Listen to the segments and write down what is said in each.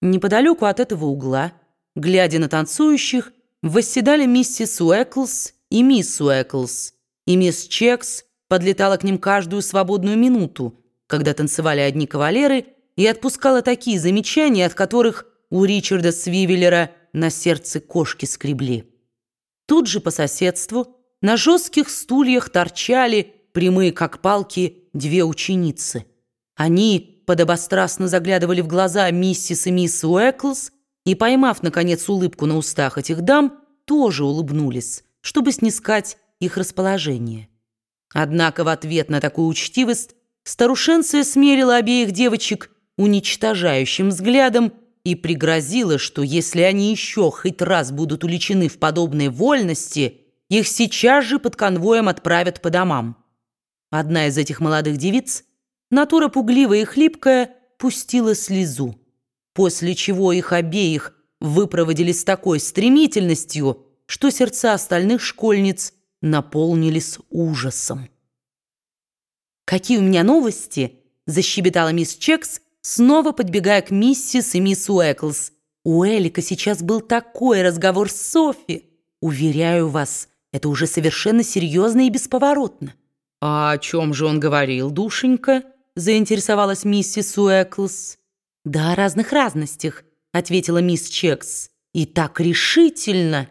Неподалеку от этого угла, глядя на танцующих, восседали миссис Уэклс и мисс Уэклс, и мисс Чекс подлетала к ним каждую свободную минуту, когда танцевали одни кавалеры, и отпускала такие замечания, от которых у Ричарда Свивеллера на сердце кошки скребли. Тут же по соседству на жестких стульях торчали, прямые как палки, две ученицы. Они подобострастно заглядывали в глаза миссис и мисс Уэклс и, поймав, наконец, улыбку на устах этих дам, тоже улыбнулись, чтобы снискать их расположение. Однако в ответ на такую учтивость старушенция смерила обеих девочек уничтожающим взглядом и пригрозила, что если они еще хоть раз будут уличены в подобной вольности, их сейчас же под конвоем отправят по домам. Одна из этих молодых девиц, натура пугливая и хлипкая, пустила слезу, после чего их обеих выпроводили с такой стремительностью, что сердца остальных школьниц наполнились ужасом. «Какие у меня новости!» – защебетала мисс Чекс, снова подбегая к миссис и мисс Уэклс. «У Элика сейчас был такой разговор с Софи. Уверяю вас, это уже совершенно серьезно и бесповоротно». «А о чем же он говорил, душенька?» – заинтересовалась миссис Уэклс. «Да о разных разностях», – ответила мисс Чекс. «И так решительно».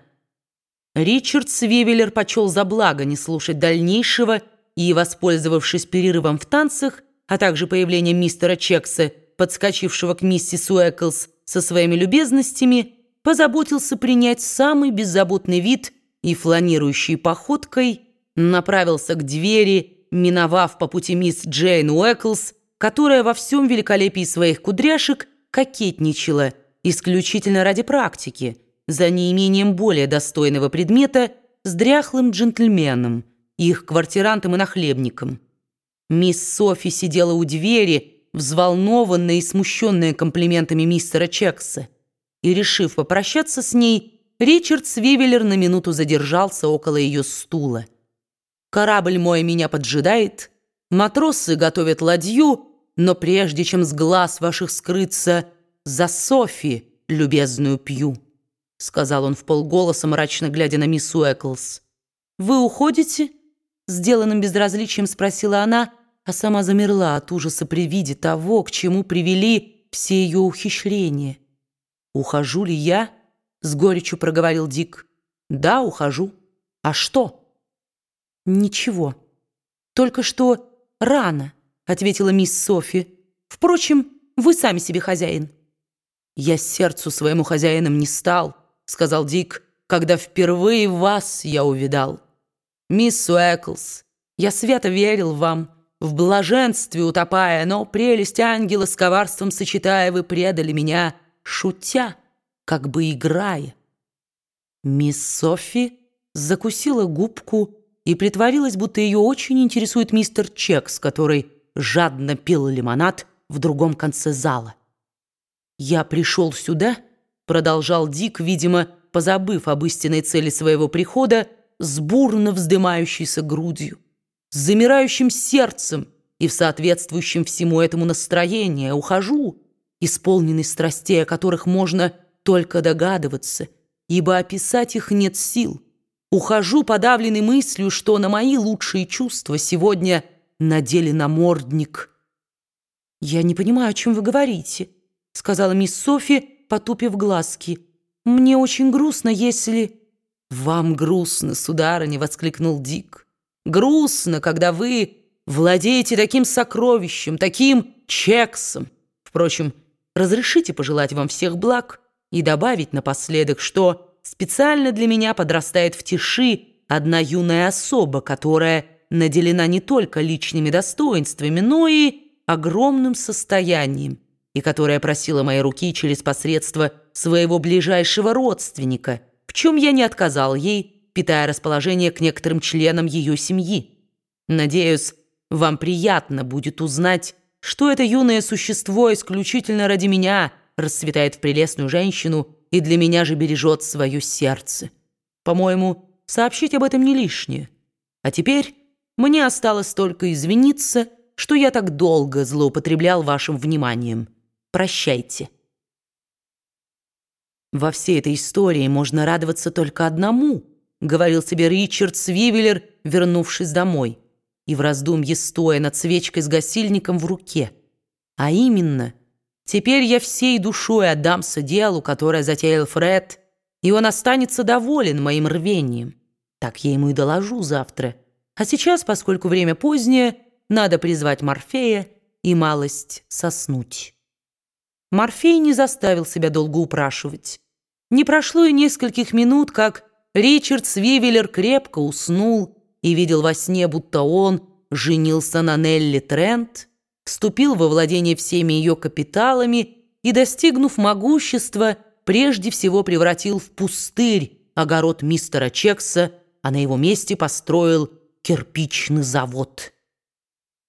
Ричард Свивеллер почел за благо не слушать дальнейшего и, воспользовавшись перерывом в танцах, а также появлением мистера Чекса, подскочившего к миссис Уэклс со своими любезностями, позаботился принять самый беззаботный вид и, фланирующей походкой, направился к двери, миновав по пути мисс Джейн Уэклс, которая во всем великолепии своих кудряшек кокетничала исключительно ради практики – за неимением более достойного предмета с дряхлым джентльменом, их квартирантом и нахлебником. Мисс Софи сидела у двери, взволнованная и смущенная комплиментами мистера Чекса. И, решив попрощаться с ней, Ричард Свивеллер на минуту задержался около ее стула. «Корабль мой меня поджидает, матросы готовят ладью, но прежде чем с глаз ваших скрыться, за Софи любезную пью». — сказал он в полголоса, мрачно глядя на мисс Уэклс. «Вы уходите?» — сделанным безразличием спросила она, а сама замерла от ужаса при виде того, к чему привели все ее ухищрения. «Ухожу ли я?» — с горечью проговорил Дик. «Да, ухожу. А что?» «Ничего. Только что рано», — ответила мисс Софи. «Впрочем, вы сами себе хозяин». «Я сердцу своему хозяином не стал» сказал Дик, когда впервые вас я увидал. Мисс Уэклс, я свято верил вам, в блаженстве утопая, но прелесть ангела с коварством сочетая, вы предали меня, шутя, как бы играя. Мисс Софи закусила губку и притворилась, будто ее очень интересует мистер Чекс, который жадно пил лимонад в другом конце зала. «Я пришел сюда», продолжал Дик, видимо, позабыв об истинной цели своего прихода, с бурно вздымающейся грудью, с замирающим сердцем и в соответствующем всему этому настроении ухожу, исполненный страстей, о которых можно только догадываться, ибо описать их нет сил. Ухожу, подавленный мыслью, что на мои лучшие чувства сегодня надели намордник. «Я не понимаю, о чем вы говорите», — сказала мисс Софи, потупив глазки. «Мне очень грустно, если...» «Вам грустно, сударыня!» — воскликнул Дик. «Грустно, когда вы владеете таким сокровищем, таким чексом. Впрочем, разрешите пожелать вам всех благ и добавить напоследок, что специально для меня подрастает в тиши одна юная особа, которая наделена не только личными достоинствами, но и огромным состоянием» и которая просила моей руки через посредство своего ближайшего родственника, в чем я не отказал ей, питая расположение к некоторым членам ее семьи. Надеюсь, вам приятно будет узнать, что это юное существо исключительно ради меня расцветает в прелестную женщину и для меня же бережет свое сердце. По-моему, сообщить об этом не лишнее. А теперь мне осталось только извиниться, что я так долго злоупотреблял вашим вниманием. Прощайте. «Во всей этой истории можно радоваться только одному», говорил себе Ричард Свивеллер, вернувшись домой, и в раздумье стоя над свечкой с гасильником в руке. А именно, теперь я всей душой отдамся делу, которое затеял Фред, и он останется доволен моим рвением. Так я ему и доложу завтра. А сейчас, поскольку время позднее, надо призвать Морфея и малость соснуть. Морфей не заставил себя долго упрашивать. Не прошло и нескольких минут, как Ричард Свивеллер крепко уснул и видел во сне, будто он женился на Нелли Трент, вступил во владение всеми ее капиталами и, достигнув могущества, прежде всего превратил в пустырь огород мистера Чекса, а на его месте построил кирпичный завод.